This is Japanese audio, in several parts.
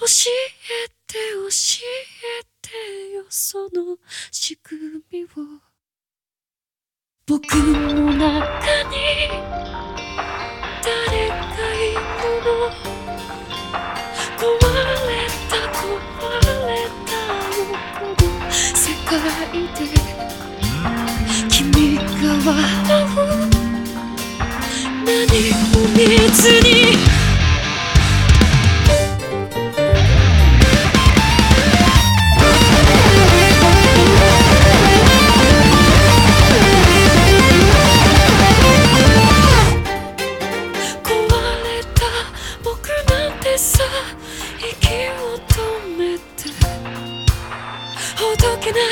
教えて教えてよその仕組みを。僕の中に誰かいるの？壊れた壊れたよこの世界で君が笑う。何も見ずに息を止めて。ほどけない。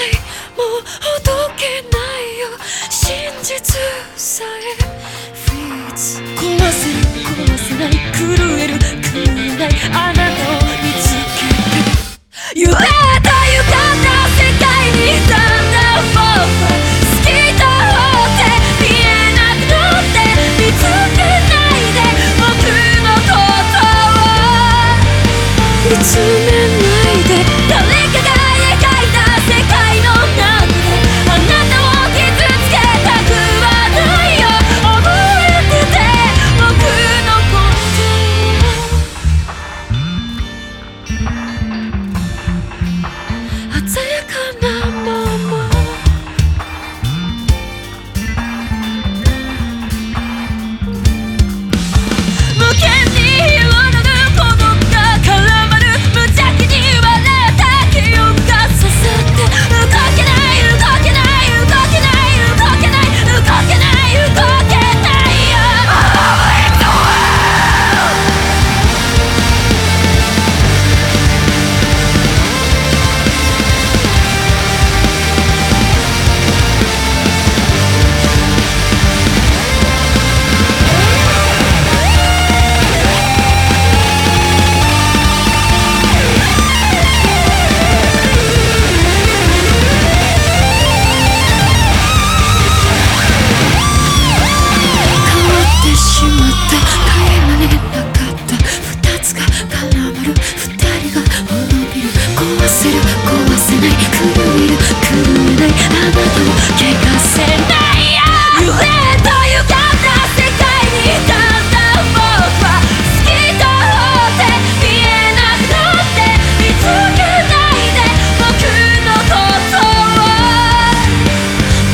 もうほどけないよ。真実さえ。Feeds 壊せ壊せない。狂う。to me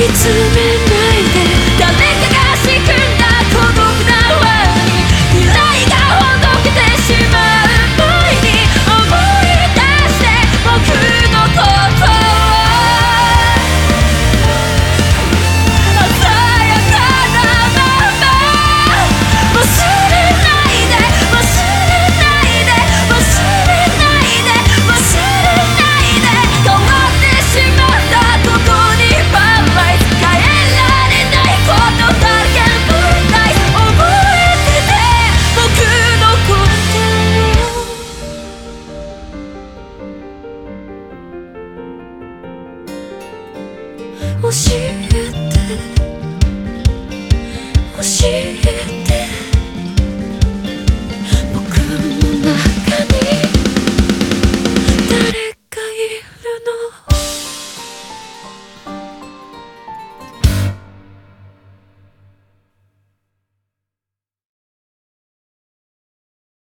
見つめる教えて。教えて